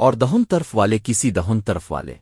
اور دہن طرف والے کسی دہن طرف والے۔